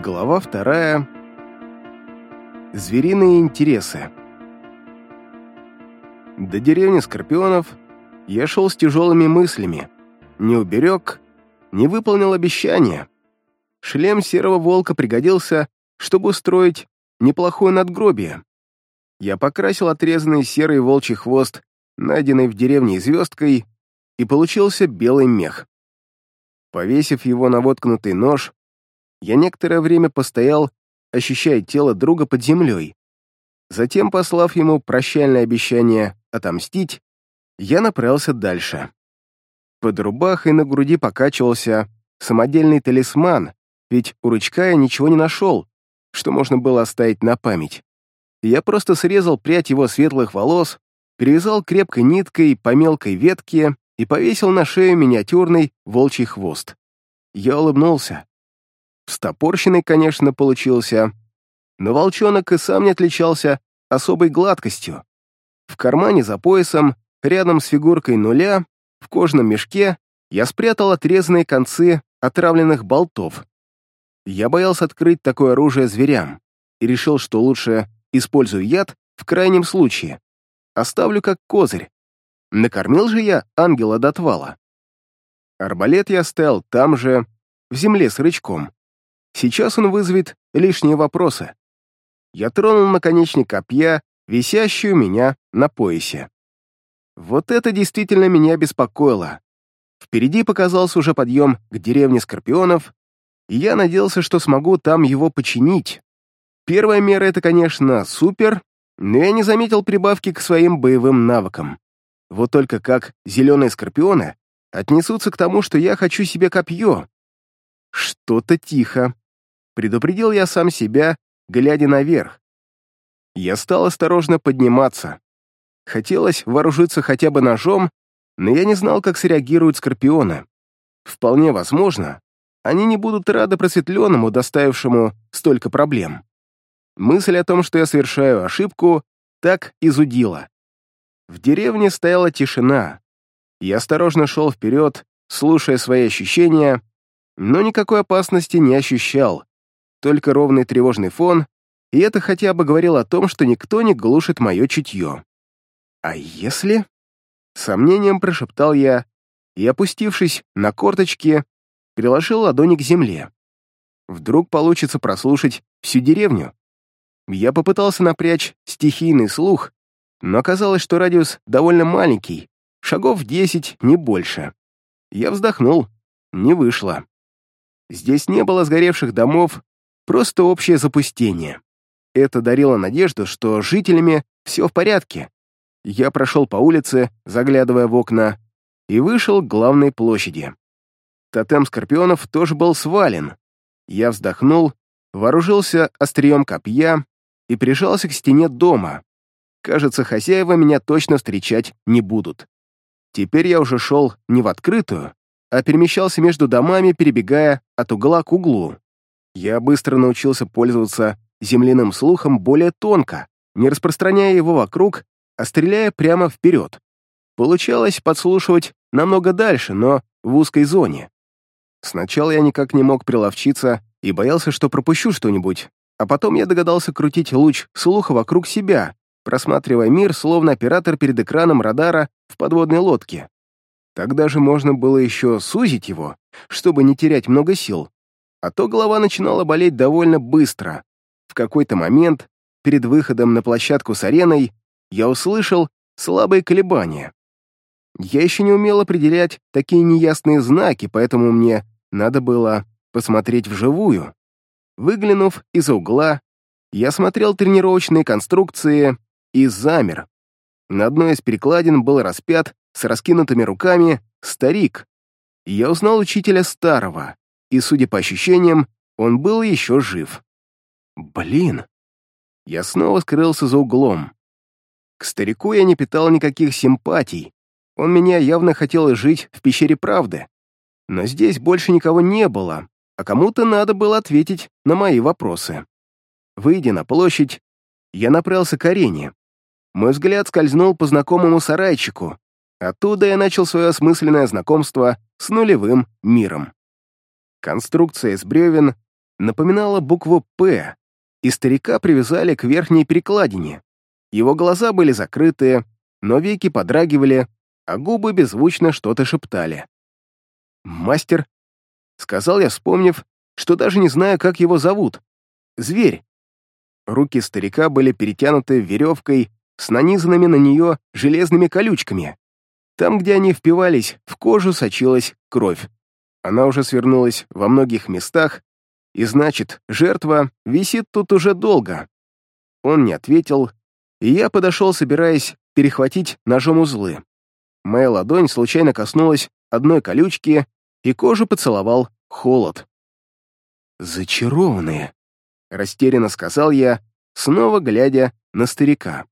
Глава вторая. Звериные интересы. До деревни Скорпионов я шел с тяжелыми мыслями. Не уберег, не выполнил обещания. Шлем серого волка пригодился, чтобы устроить неплохое надгробие. Я покрасил отрезанный серый волчий хвост, найденный в деревне звездкой, и получился белый мех. Повесив его на воткнутый нож, я некоторое время постоял, ощущая тело друга под землей. Затем, послав ему прощальное обещание отомстить, я направился дальше. Под рубахой на груди покачивался самодельный талисман, ведь у рычка я ничего не нашел, что можно было оставить на память. Я просто срезал прядь его светлых волос, перевязал крепкой ниткой по мелкой ветке и повесил на шею миниатюрный волчий хвост. Я улыбнулся. Встопорщенный, конечно, получился, но волчонок и сам не отличался особой гладкостью. В кармане за поясом, рядом с фигуркой нуля, в кожаном мешке, я спрятал отрезанные концы отравленных болтов. Я боялся открыть такое оружие зверям и решил, что лучше использую яд в крайнем случае. Оставлю как козырь. Накормил же я ангела до отвала. Арбалет я оставил там же, в земле с рычком. Сейчас он вызовет лишние вопросы. Я тронул наконечник копья, висящую меня на поясе. Вот это действительно меня беспокоило. Впереди показался уже подъем к деревне Скорпионов, и я надеялся, что смогу там его починить. Первая мера — это, конечно, супер, но я не заметил прибавки к своим боевым навыкам. Вот только как зеленые скорпионы отнесутся к тому, что я хочу себе копье. Что-то тихо. Предупредил я сам себя, глядя наверх. Я стал осторожно подниматься. Хотелось вооружиться хотя бы ножом, но я не знал, как среагируют скорпионы. Вполне возможно, они не будут рады просветленному, доставившему столько проблем. Мысль о том, что я совершаю ошибку, так изудила. В деревне стояла тишина. Я осторожно шел вперед, слушая свои ощущения, но никакой опасности не ощущал только ровный тревожный фон, и это хотя бы говорило о том, что никто не глушит мое чутье. «А если...» — сомнением прошептал я и, опустившись на корточки, приложил ладони к земле. Вдруг получится прослушать всю деревню. Я попытался напрячь стихийный слух, но оказалось, что радиус довольно маленький, шагов десять, не больше. Я вздохнул, не вышло. Здесь не было сгоревших домов Просто общее запустение. Это дарило надежду, что жителями все в порядке. Я прошел по улице, заглядывая в окна, и вышел к главной площади. Тотем скорпионов тоже был свален. Я вздохнул, вооружился острием копья и прижался к стене дома. Кажется, хозяева меня точно встречать не будут. Теперь я уже шел не в открытую, а перемещался между домами, перебегая от угла к углу. Я быстро научился пользоваться земляным слухом более тонко, не распространяя его вокруг, а стреляя прямо вперед. Получалось подслушивать намного дальше, но в узкой зоне. Сначала я никак не мог приловчиться и боялся, что пропущу что-нибудь, а потом я догадался крутить луч слуха вокруг себя, просматривая мир, словно оператор перед экраном радара в подводной лодке. Тогда же можно было еще сузить его, чтобы не терять много сил, а то голова начинала болеть довольно быстро. В какой-то момент, перед выходом на площадку с ареной, я услышал слабые колебания. Я еще не умел определять такие неясные знаки, поэтому мне надо было посмотреть вживую. Выглянув из угла, я смотрел тренировочные конструкции и замер. На одной из перекладин был распят с раскинутыми руками старик. Я узнал учителя старого и, судя по ощущениям, он был еще жив. Блин. Я снова скрылся за углом. К старику я не питал никаких симпатий. Он меня явно хотел жить в пещере правды. Но здесь больше никого не было, а кому-то надо было ответить на мои вопросы. Выйдя на площадь, я направился к арене. Мой взгляд скользнул по знакомому сарайчику. Оттуда я начал свое осмысленное знакомство с нулевым миром. Конструкция из бревен, напоминала букву «П», и старика привязали к верхней перекладине. Его глаза были закрыты, но веки подрагивали, а губы беззвучно что-то шептали. «Мастер», — сказал я, вспомнив, что даже не знаю, как его зовут. «Зверь». Руки старика были перетянуты веревкой с нанизанными на нее железными колючками. Там, где они впивались, в кожу сочилась кровь. Она уже свернулась во многих местах, и значит, жертва висит тут уже долго. Он не ответил, и я подошел, собираясь перехватить ножом узлы. Моя ладонь случайно коснулась одной колючки, и кожу поцеловал холод. «Зачарованные», — растерянно сказал я, снова глядя на старика.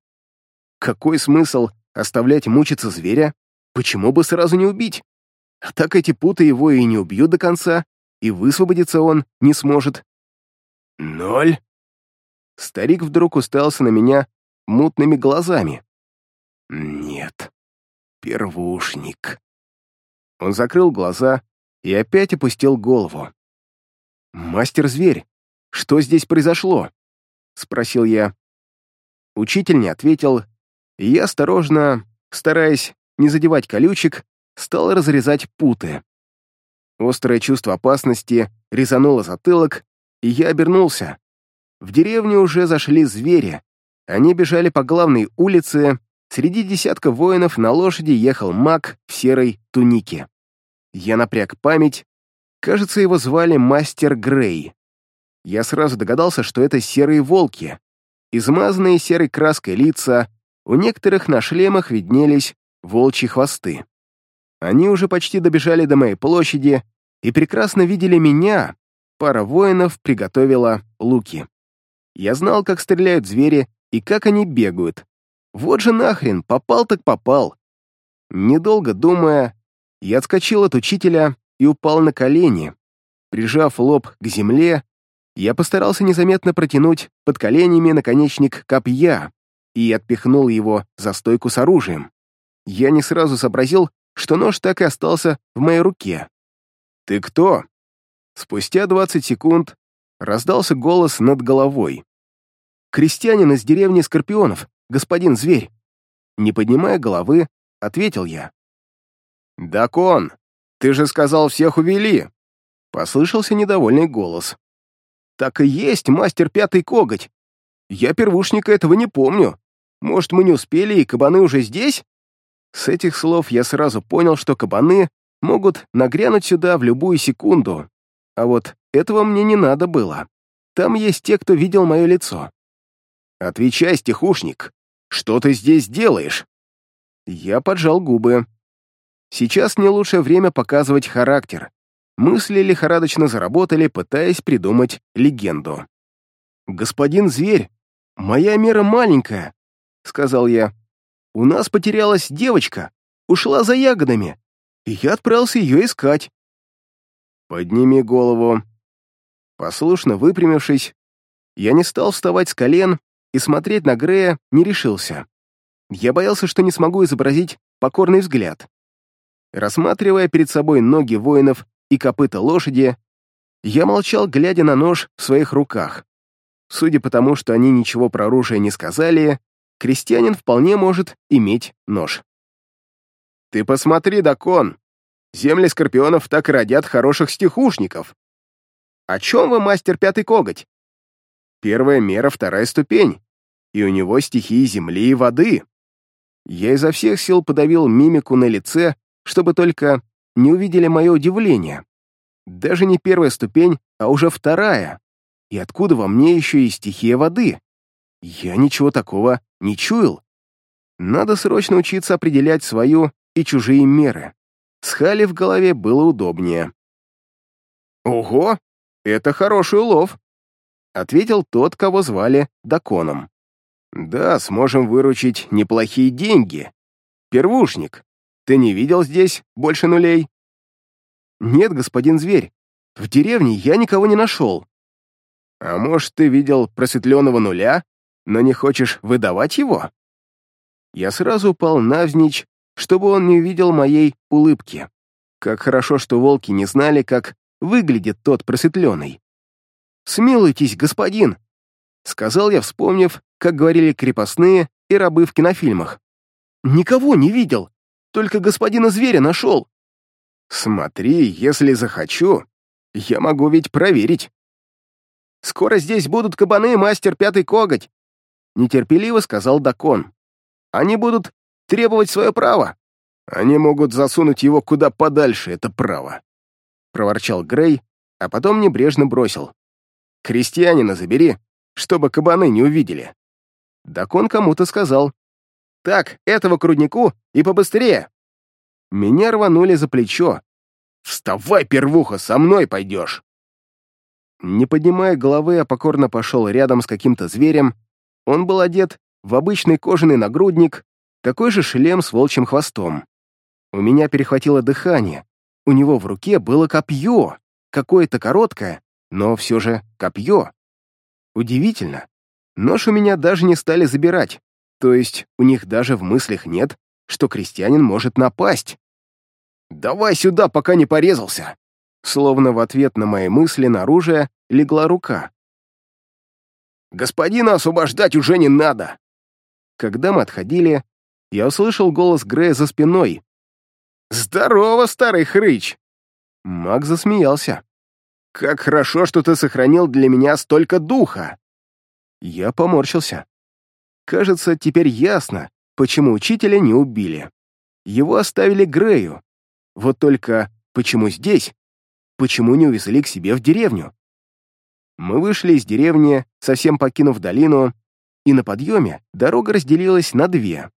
«Какой смысл оставлять мучиться зверя? Почему бы сразу не убить? Так эти путы его и не убьют до конца, и высвободиться он не сможет». «Ноль?» Старик вдруг уставился на меня мутными глазами. «Нет, первушник». Он закрыл глаза и опять опустил голову. «Мастер-зверь, что здесь произошло?» — спросил я. Учитель не ответил, и я осторожно, стараясь не задевать колючек, стал разрезать путы. Острое чувство опасности резануло затылок, и я обернулся. В деревню уже зашли звери. Они бежали по главной улице, среди десятка воинов на лошади ехал маг в серой тунике. Я напряг память. Кажется, его звали Мастер Грей. Я сразу догадался, что это серые волки. Измазанные серой краской лица, у некоторых на шлемах виднелись волчьи хвосты. Они уже почти добежали до моей площади и прекрасно видели меня. Пара воинов приготовила луки. Я знал, как стреляют звери и как они бегают. Вот же нахрен, попал так попал. Недолго думая, я отскочил от учителя и упал на колени. Прижав лоб к земле, я постарался незаметно протянуть под коленями наконечник копья и отпихнул его за стойку с оружием. Я не сразу сообразил, что нож так и остался в моей руке. «Ты кто?» Спустя 20 секунд раздался голос над головой. «Крестьянин из деревни Скорпионов, господин зверь». Не поднимая головы, ответил я. «Дакон, ты же сказал, всех увели!» Послышался недовольный голос. «Так и есть, мастер пятый коготь. Я первушника этого не помню. Может, мы не успели, и кабаны уже здесь?» С этих слов я сразу понял, что кабаны могут нагрянуть сюда в любую секунду. А вот этого мне не надо было. Там есть те, кто видел мое лицо. «Отвечай, стихушник, что ты здесь делаешь?» Я поджал губы. Сейчас не лучшее время показывать характер. Мысли лихорадочно заработали, пытаясь придумать легенду. «Господин зверь, моя мера маленькая», — сказал я. «У нас потерялась девочка, ушла за ягодами, и я отправился ее искать». «Подними голову». Послушно выпрямившись, я не стал вставать с колен и смотреть на Грея не решился. Я боялся, что не смогу изобразить покорный взгляд. Рассматривая перед собой ноги воинов и копыта лошади, я молчал, глядя на нож в своих руках. Судя по тому, что они ничего про оружие не сказали, крестьянин вполне может иметь нож. «Ты посмотри, Дакон! Земли скорпионов так родят хороших стихушников!» «О чем вы, мастер Пятый Коготь?» «Первая мера, вторая ступень, и у него стихии земли и воды». Я изо всех сил подавил мимику на лице, чтобы только не увидели мое удивление. Даже не первая ступень, а уже вторая. И откуда во мне еще и стихия воды? Я ничего такого не чуял. Надо срочно учиться определять свою и чужие меры. С Хали в голове было удобнее. «Ого, это хороший улов», — ответил тот, кого звали Даконом. «Да, сможем выручить неплохие деньги. Первушник, ты не видел здесь больше нулей?» «Нет, господин зверь, в деревне я никого не нашел». «А может, ты видел просветленного нуля, но не хочешь выдавать его?» Я сразу упал навзничь, чтобы он не увидел моей улыбки. Как хорошо, что волки не знали, как выглядит тот просветленный. «Смилуйтесь, господин!» — сказал я, вспомнив, как говорили крепостные и рабы в кинофильмах. «Никого не видел, только господина зверя нашел». «Смотри, если захочу, я могу ведь проверить». «Скоро здесь будут кабаны, мастер Пятый Коготь», — нетерпеливо сказал Дакон. «Они будут требовать свое право». «Они могут засунуть его куда подальше, это право», — проворчал Грей, а потом небрежно бросил. «Крестьянина забери, чтобы кабаны не увидели». Дакон кому-то сказал. «Так, этого к руднику и побыстрее!» Меня рванули за плечо. «Вставай, первуха, со мной пойдешь!» Не поднимая головы, я покорно пошел рядом с каким-то зверем. Он был одет в обычный кожаный нагрудник, такой же шлем с волчьим хвостом. У меня перехватило дыхание. У него в руке было копье, какое-то короткое, но все же копье. Удивительно. Нож у меня даже не стали забирать, то есть у них даже в мыслях нет, что крестьянин может напасть. «Давай сюда, пока не порезался!» Словно в ответ на мои мысли на оружие легла рука. «Господина освобождать уже не надо!» Когда мы отходили, я услышал голос Грея за спиной. «Здорово, старый хрыч!» Маг засмеялся. «Как хорошо, что ты сохранил для меня столько духа!» Я поморщился. Кажется, теперь ясно, почему учителя не убили. Его оставили Грею. Вот только почему здесь? Почему не увезли к себе в деревню? Мы вышли из деревни, совсем покинув долину, и на подъеме дорога разделилась на две.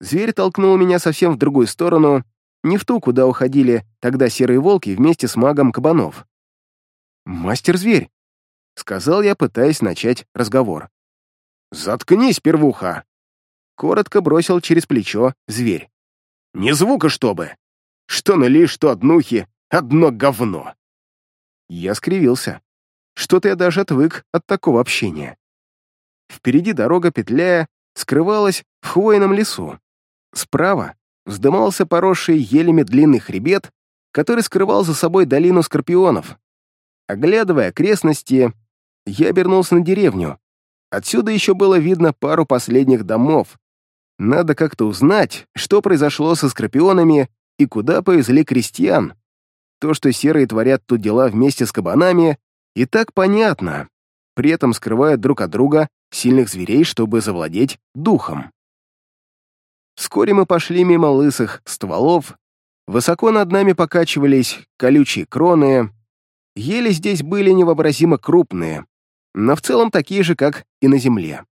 Зверь толкнул меня совсем в другую сторону, не в ту, куда уходили тогда серые волки вместе с магом кабанов. «Мастер-зверь!» — сказал я, пытаясь начать разговор. «Заткнись, первуха!» Коротко бросил через плечо зверь. «Не звука, чтобы! Что нули, что однухи, одно говно!» Я скривился. Что-то я даже отвык от такого общения. Впереди дорога, петляя, скрывалась в хвойном лесу. Справа вздымался поросший елями длинный хребет, который скрывал за собой долину скорпионов. Оглядывая окрестности, я обернулся на деревню. Отсюда еще было видно пару последних домов. Надо как-то узнать, что произошло со скорпионами и куда повезли крестьян. То, что серые творят тут дела вместе с кабанами, и так понятно. При этом скрывают друг от друга сильных зверей, чтобы завладеть духом. Вскоре мы пошли мимо лысых стволов, высоко над нами покачивались колючие кроны, ели здесь были невообразимо крупные, но в целом такие же, как и на земле.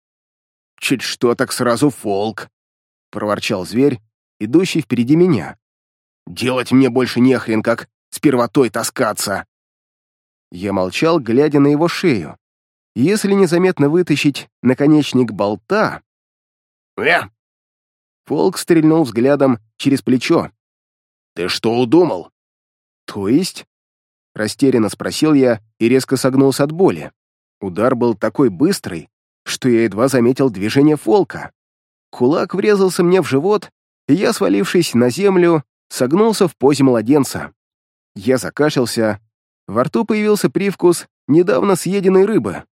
«Чуть что, так сразу фолк!» — проворчал зверь, идущий впереди меня. «Делать мне больше нехрен, как с первотой таскаться!» Я молчал, глядя на его шею. Если незаметно вытащить наконечник болта... «Э!» Фолк стрельнул взглядом через плечо. «Ты что удумал?» «То есть?» Растерянно спросил я и резко согнулся от боли. Удар был такой быстрый, что я едва заметил движение Фолка. Кулак врезался мне в живот, и я, свалившись на землю, согнулся в позе младенца. Я закашлялся, во рту появился привкус недавно съеденной рыбы.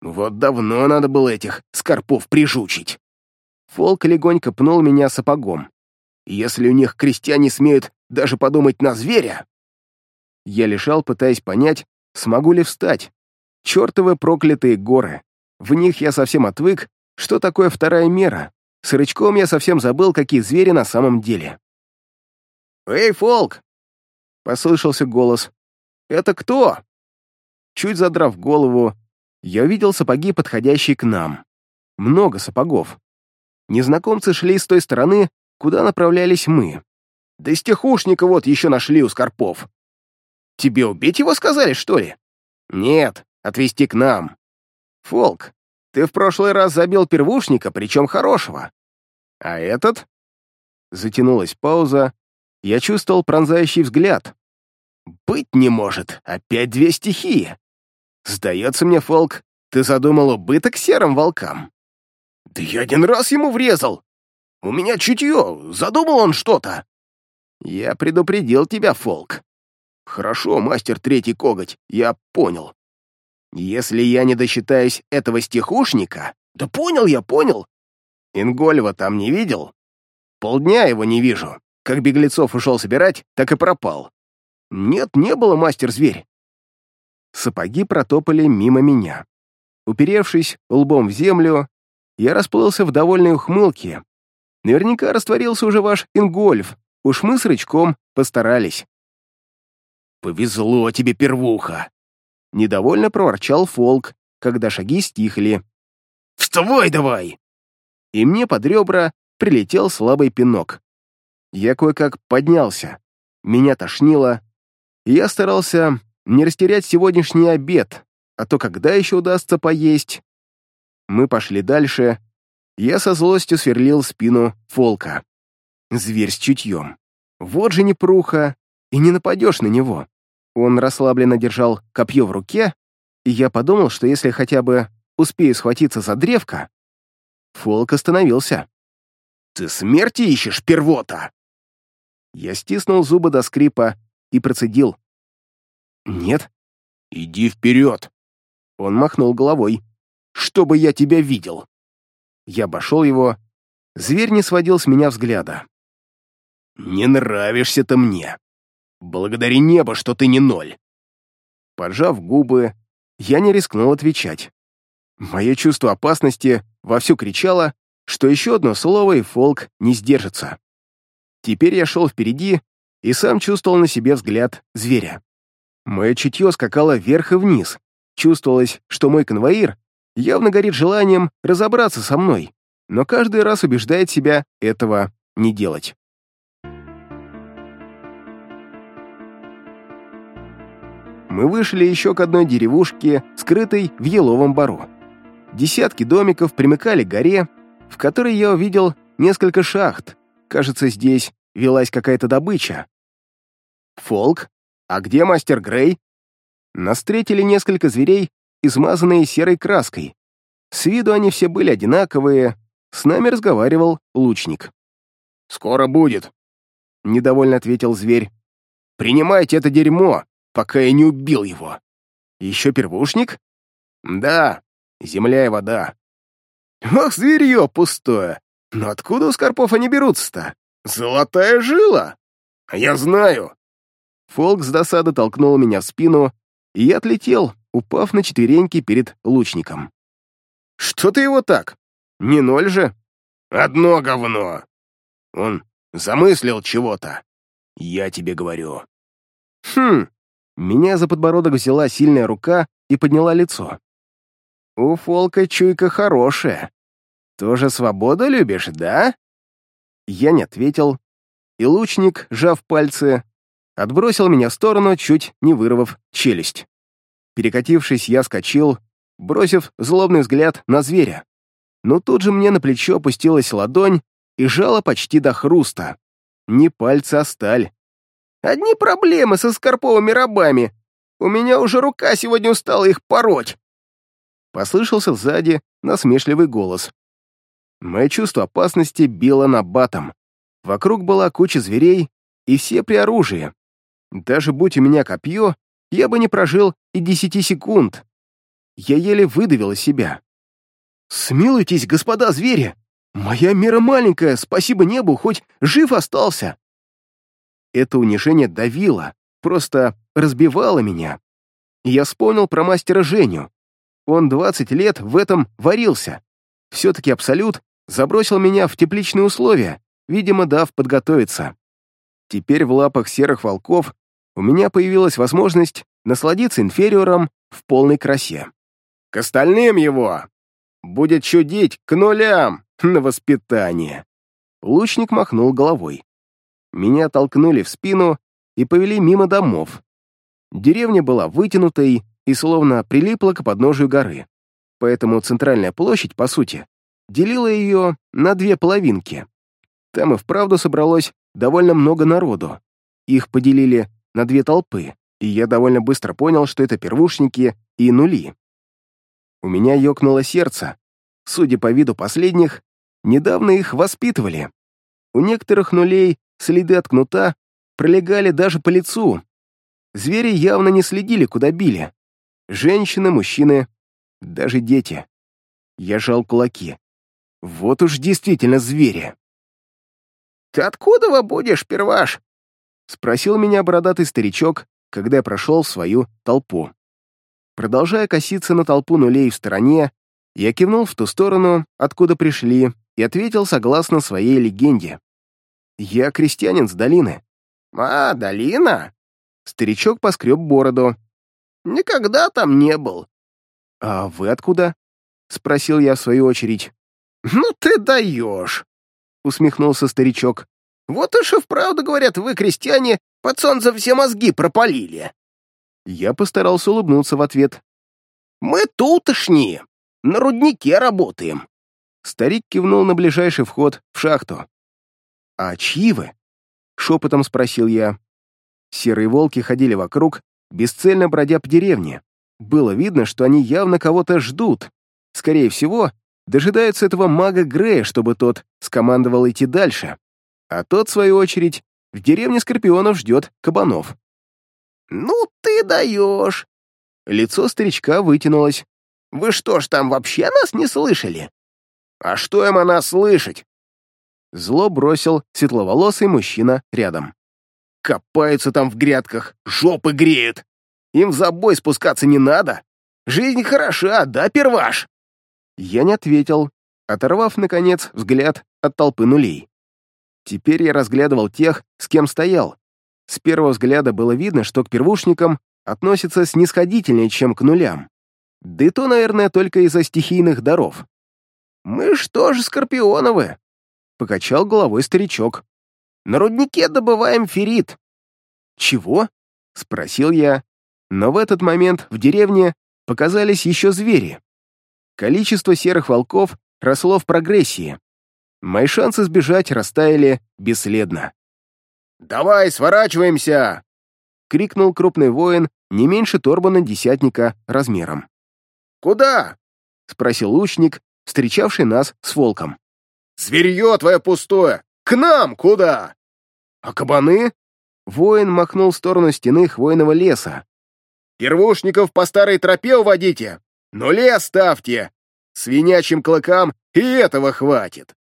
Вот давно надо было этих скорпов прижучить. Фолк легонько пнул меня сапогом. Если у них крестьяне смеют даже подумать на зверя... Я лежал, пытаясь понять, смогу ли встать. Чертовы проклятые горы. В них я совсем отвык, что такое вторая мера. С рычком я совсем забыл, какие звери на самом деле. «Эй, Фолк!» — послышался голос. «Это кто?» Чуть задрав голову, я увидел сапоги, подходящие к нам. Много сапогов. Незнакомцы шли с той стороны, куда направлялись мы. Да стихушника вот еще нашли у Скорпов. Тебе убить его сказали, что ли? Нет, отвезти к нам. Фолк, ты в прошлый раз забил первушника, причем хорошего. А этот? Затянулась пауза. Я чувствовал пронзающий взгляд. Быть не может, опять две стихии. Сдается мне, Фолк, ты задумал убыток серым волкам. Да я один раз ему врезал. У меня чутье, задумал он что-то. Я предупредил тебя, Фолк. Хорошо, мастер третий коготь, я понял. Если я не досчитаюсь этого стихушника... Да понял я, понял. Ингольва там не видел? Полдня его не вижу. Как беглецов ушел собирать, так и пропал. Нет, не было, мастер-зверь. Сапоги протопали мимо меня. Уперевшись лбом в землю, я расплылся в довольной ухмылке. Наверняка растворился уже ваш ингольф. Уж мы с рычком постарались. «Повезло тебе, первуха!» Недовольно проворчал Фолк, когда шаги стихли. «Вставай давай!» И мне под ребра прилетел слабый пинок. Я кое-как поднялся. Меня тошнило, я старался не растерять сегодняшний обед, а то когда еще удастся поесть? Мы пошли дальше. Я со злостью сверлил спину Фолка. Зверь с чутьем. Вот же непруха, и не нападешь на него. Он расслабленно держал копье в руке, и я подумал, что если хотя бы успею схватиться за древко... Фолк остановился. «Ты смерти ищешь, первота?» Я стиснул зубы до скрипа и процедил. «Нет». «Иди вперед!» Он махнул головой. «Чтобы я тебя видел!» Я обошел его. Зверь не сводил с меня взгляда. «Не нравишься ты мне!» Благодари небо, что ты не ноль. Поджав губы, я не рискнул отвечать. Мое чувство опасности вовсю кричало, что еще одно слово и фолк не сдержится. Теперь я шел впереди и сам чувствовал на себе взгляд зверя. Мое чутье скакало вверх и вниз. Чувствовалось, что мой конвоир явно горит желанием разобраться со мной, но каждый раз убеждает себя этого не делать. мы вышли еще к одной деревушке, скрытой в еловом бару. Десятки домиков примыкали к горе, в которой я увидел несколько шахт. Кажется, здесь велась какая-то добыча. «Фолк? А где мастер Грей?» Нас встретили несколько зверей, измазанные серой краской. С виду они все были одинаковые, с нами разговаривал лучник. «Скоро будет», — недовольно ответил зверь. «Принимайте это дерьмо, пока я не убил его. Еще первушник? Да, земля и вода. Ох, зверье пустое! Но откуда у скорпов они берутся-то? Золотая жила! А я знаю. Фолк с досады толкнул меня в спину, и я отлетел, упав на четвереньки перед лучником. «Что ты его так? Не ноль же?» «Одно говно!» Он замыслил чего-то. Я тебе говорю. «Хм, меня за подбородок взяла сильная рука и подняла лицо. «У Фолка чуйка хорошая. Тоже свободу любишь, да?» Я не ответил, и лучник, сжав пальцы, отбросил меня в сторону, чуть не вырвав челюсть. Перекатившись, я скочил, бросив злобный взгляд на зверя. Но тут же мне на плечо опустилась ладонь и жала почти до хруста. Не пальцы, а сталь. Одни проблемы со скорповыми рабами. У меня уже рука сегодня устала их пороть. Послышался сзади насмешливый голос. Мое чувство опасности било на батом. Вокруг была куча зверей, и все при оружии. Даже будь у меня копье, я бы не прожил и десяти секунд. Я еле выдавил из себя. «Смилуйтесь, господа звери! Моя мера маленькая, спасибо небу, хоть жив остался!» Это унижение давило, просто разбивало меня. я вспомнил про мастера Женю. Он 20 лет в этом варился. Все-таки Абсолют забросил меня в тепличные условия, видимо, дав подготовиться. Теперь в лапах серых волков у меня появилась возможность насладиться инфериором в полной красе. «К остальным его! Будет чудить к нулям на воспитание!» Лучник махнул головой. Меня толкнули в спину и повели мимо домов. Деревня была вытянутой и словно прилипла к подножию горы. Поэтому центральная площадь, по сути, делила ее на две половинки. Там и вправду собралось довольно много народу. Их поделили на две толпы, и я довольно быстро понял, что это первушники и нули. У меня ёкнуло сердце. Судя по виду последних, недавно их воспитывали. У некоторых нулей Следы от кнута пролегали даже по лицу. Звери явно не следили, куда били. Женщины, мужчины, даже дети. Я жал кулаки. Вот уж действительно звери. «Ты откуда вы будешь, перваш?» — спросил меня бородатый старичок, когда я прошел в свою толпу. Продолжая коситься на толпу нулей в стороне, я кивнул в ту сторону, откуда пришли, и ответил согласно своей легенде. «Я крестьянин с долины». «А, долина?» Старичок поскреб бороду. «Никогда там не был». «А вы откуда?» — спросил я в свою очередь. «Ну ты даешь!» — усмехнулся старичок. «Вот уж и вправду, говорят, вы, крестьяне, под солнце все мозги пропалили». Я постарался улыбнуться в ответ. «Мы тутошние, на руднике работаем». Старик кивнул на ближайший вход в шахту. «А чьи вы?» — шепотом спросил я. Серые волки ходили вокруг, бесцельно бродя по деревне. Было видно, что они явно кого-то ждут. Скорее всего, дожидаются этого мага Грея, чтобы тот скомандовал идти дальше. А тот, в свою очередь, в деревне Скорпионов ждет кабанов. «Ну ты даешь!» Лицо старичка вытянулось. «Вы что ж там вообще нас не слышали?» «А что им о нас слышать?» Зло бросил светловолосый мужчина рядом. «Копаются там в грядках, жопы греют. Им в забой спускаться не надо. Жизнь хороша, да, перваш?» Я не ответил, оторвав, наконец, взгляд от толпы нулей. Теперь я разглядывал тех, с кем стоял. С первого взгляда было видно, что к первушникам относятся снисходительнее, чем к нулям. Да и то, наверное, только из-за стихийных даров. «Мы что же скорпионовы?» — покачал головой старичок. «На руднике добываем феррит». «Чего?» — спросил я. Но в этот момент в деревне показались еще звери. Количество серых волков росло в прогрессии. Мои шансы сбежать растаяли бесследно. «Давай, сворачиваемся!» — крикнул крупный воин, не меньше Торбана десятника размером. «Куда?» — спросил лучник, встречавший нас с волком. «Зверье твое пустое! К нам куда?» «А кабаны?» Воин махнул в сторону стены хвойного леса. «Первушников по старой тропе уводите, но лес ставьте! Свинячьим клыкам и этого хватит!»